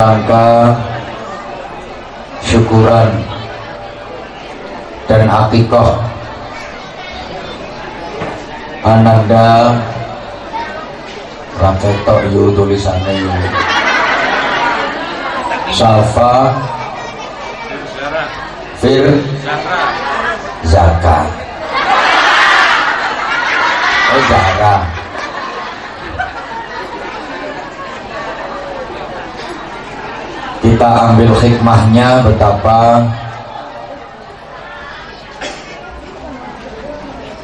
rangka syukuran dan akikoh ananda raketo yu tulisannya yu Safa Fir kita ambil hikmahnya betapa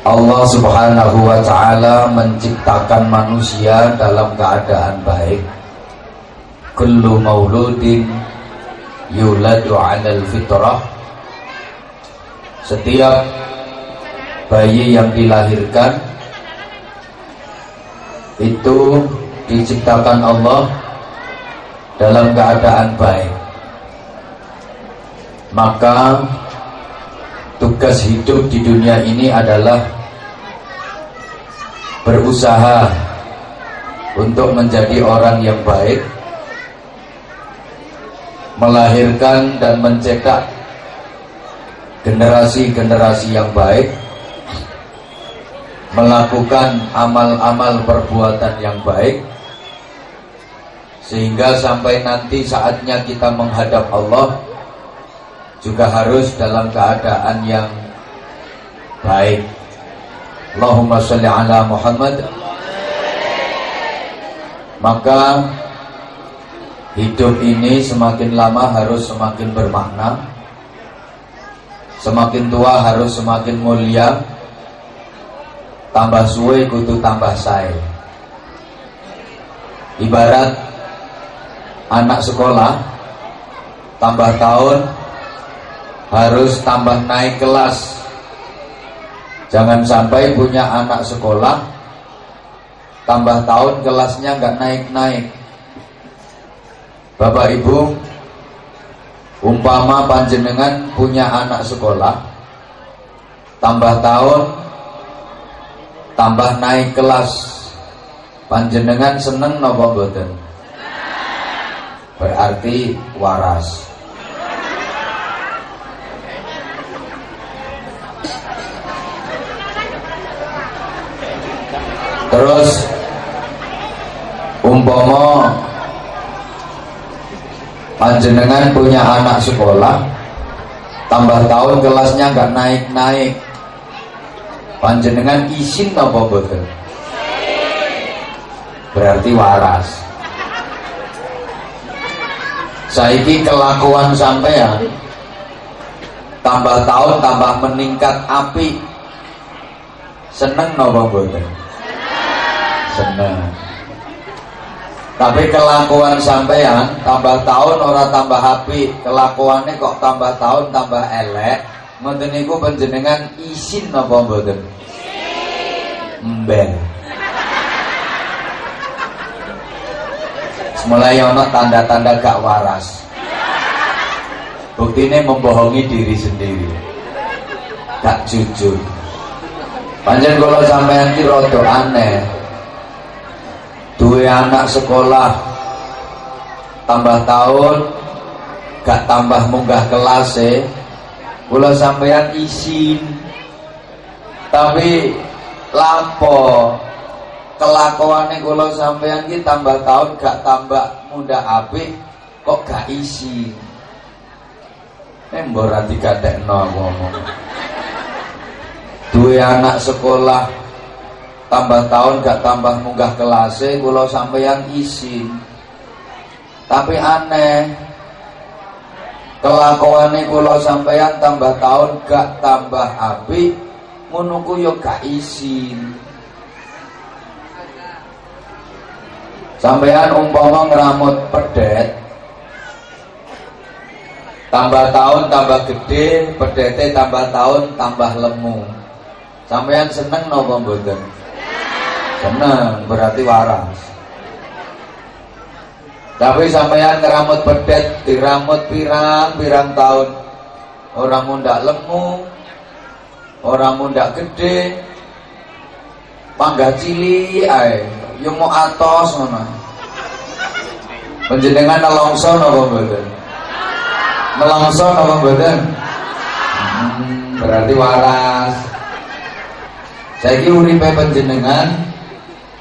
Allah subhanahu wa ta'ala menciptakan manusia dalam keadaan baik. Kullu mauludin yuladu alal fitrah. Setiap bayi yang dilahirkan itu diciptakan Allah dalam keadaan baik maka tugas hidup di dunia ini adalah berusaha untuk menjadi orang yang baik melahirkan dan mencetak generasi-generasi yang baik melakukan amal-amal perbuatan yang baik sehingga sampai nanti saatnya kita menghadap Allah juga harus dalam keadaan yang baik. Allahumma sholli ala Muhammad. Maka hidup ini semakin lama harus semakin bermakna. Semakin tua harus semakin mulia. Tambah suwe kudu tambah say ibarat anak sekolah tambah tahun harus tambah naik kelas. Jangan sampai punya anak sekolah tambah tahun kelasnya nggak naik-naik. Bapak Ibu umpama panjenengan punya anak sekolah tambah tahun tambah naik kelas. Panjenengan seneng nopo boten berarti waras terus umpomo panjenengan punya anak sekolah tambah tahun kelasnya nggak naik-naik. Panjenengan izin apa betul berarti waras. Saiki kelakuan sampean tambah tahun tambah meningkat api. Seneng napa mboten seneng. Tapi kelakuan sampean tambah tahun ora tambah api. Kelakuannya kok tambah tahun tambah elek. Ngoten niku panjenengan isin napa mboten? Mbel. Mulai ono tanda-tanda gak waras. Buktinya membohongi diri sendiri. Gak jujur. Panjang kalau sampean ki rada aneh dua anak sekolah tambah tahun gak tambah munggah kelas e kula sampean isin tapi lapo? Kelakuannya kalau sampean ki tambah tahun gak tambah muda api kok gak isi embor hati no ngomong. Dua anak sekolah tambah tahun gak tambah munggah kelasnya kalau sampean isi. Tapi aneh kelakuannya kalau sampean tambah tahun gak tambah api menunggu yo gak isin sampean umpama ngeramut pedet tambah tahun tambah gede pedete tambah tahun tambah lemu. Sampean seneng nopo mboten seneng berarti waras tapi sampean ngeramut pedet diramut pirang pirang tahun orang munda lemu orang munda gede pangga cili ae yo mau atos ngono Panjenengan nelongso napa mboten? Nelongso napa mboten? Hmm, berarti waras. Saiki uripe panjenengan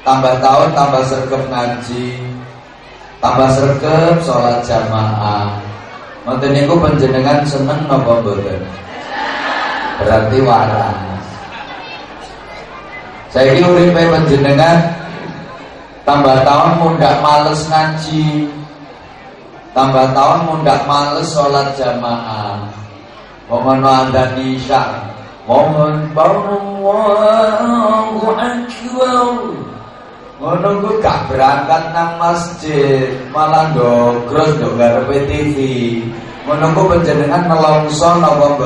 tambah tahun tambah sergap ngaji, tambah sergap sholat jamaah. Ngoten niku panjenengan seneng napa mboten? Berarti waras. Saiki uripe panjenengan tambah tahun mundak males ngaji tambah tahun mundak males sholat jamaah mohon ada nisya mohon Allahu akbar ngono ku gak berangkat nang masjid malah ndogros ndok ngarepe TV ngono ku panjenengan nelongso napa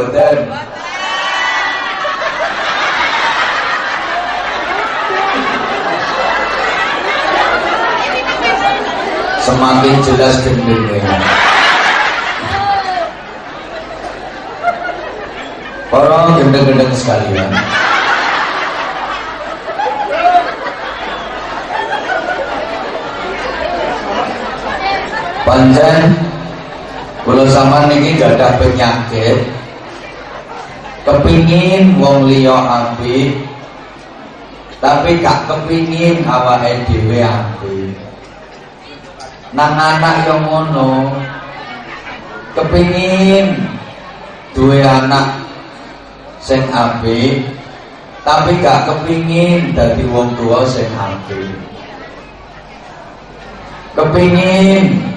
semakin jelas gendengnya Orang gendeng-gendeng sekalian Panjen Kalau sama niki gak ada penyakit. Kepingin wong liya api Tapi gak kepingin awake dhewe api nang anak yang ngono kepingin dua anak sing api tapi gak kepingin dari wong tua sing api kepingin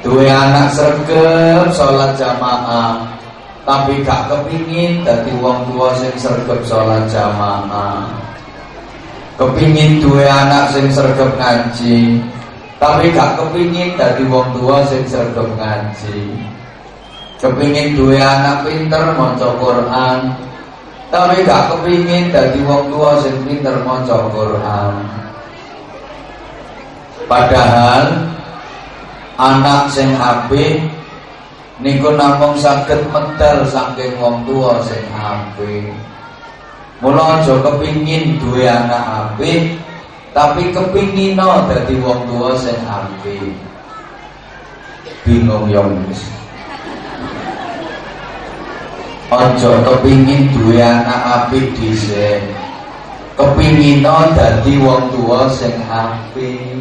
dua anak sergap sholat jamaah. Tapi gak kepingin dari wong tua sing sergap sholat jamaah. Kepingin dua anak sing sergap ngaji. Tapi gak kepingin dari wong tua sing sergap ngaji. Kepingin dua anak pinter maca Quran. Tapi gak kepingin dari wong tua sing pinter maca Quran. Padahal anak sing apik niku namung saged medal saking wong tua sing apik mula aja kepingin duwe anak apik tapi kepingino dadi wong tua sing apik bingung ya wis Ojo kepingin duwe anak apik dhisik. Kepingino dadi wong tua sing apik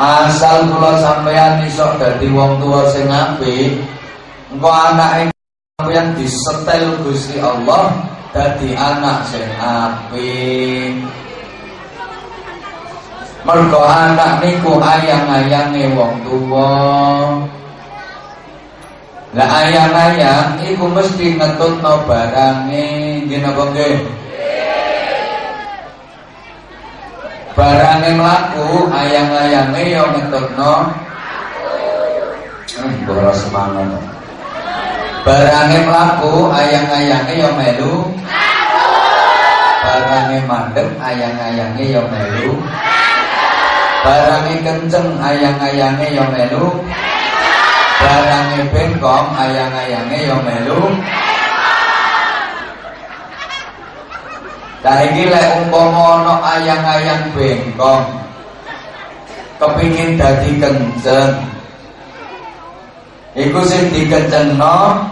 asal kula sampeyan iso dadi wong tua sing apik engko anake sampeyan disetel Gusti Allah dadi anak sing apik Mergo anak niku ayang-ayange wong tuwa. Lah ayang-ayang iku mesti ngetutno barange, nggih napa nggih? Barange mlaku, ayang-ayange yo ngetutno. Hmm, ora semangat. Barange mlaku, ayang-ayange yo melu. Barange mandeg, ayang-ayange yo melu. Barange kenceng ayang-ayange yo melu. Barange bengkong ayang-ayange yo melu. Lah iki lek umpama ayang-ayang bengkong kepingin dadi kenceng. Iku sing dikencengno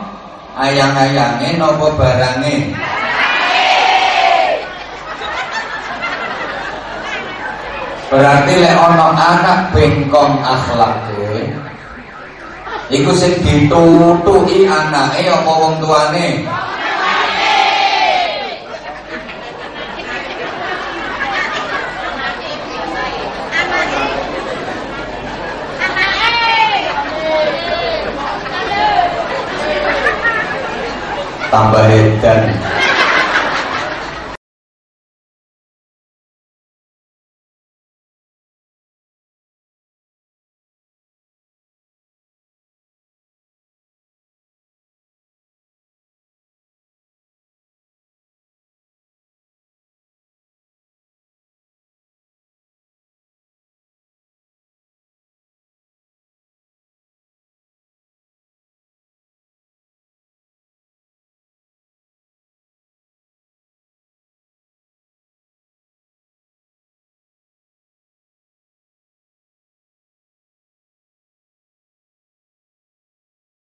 ayang-ayange napa barange? Berarti lek ana anak bengkong akhlake iku sing ditutuki anake apa wong tuane? Tambah edan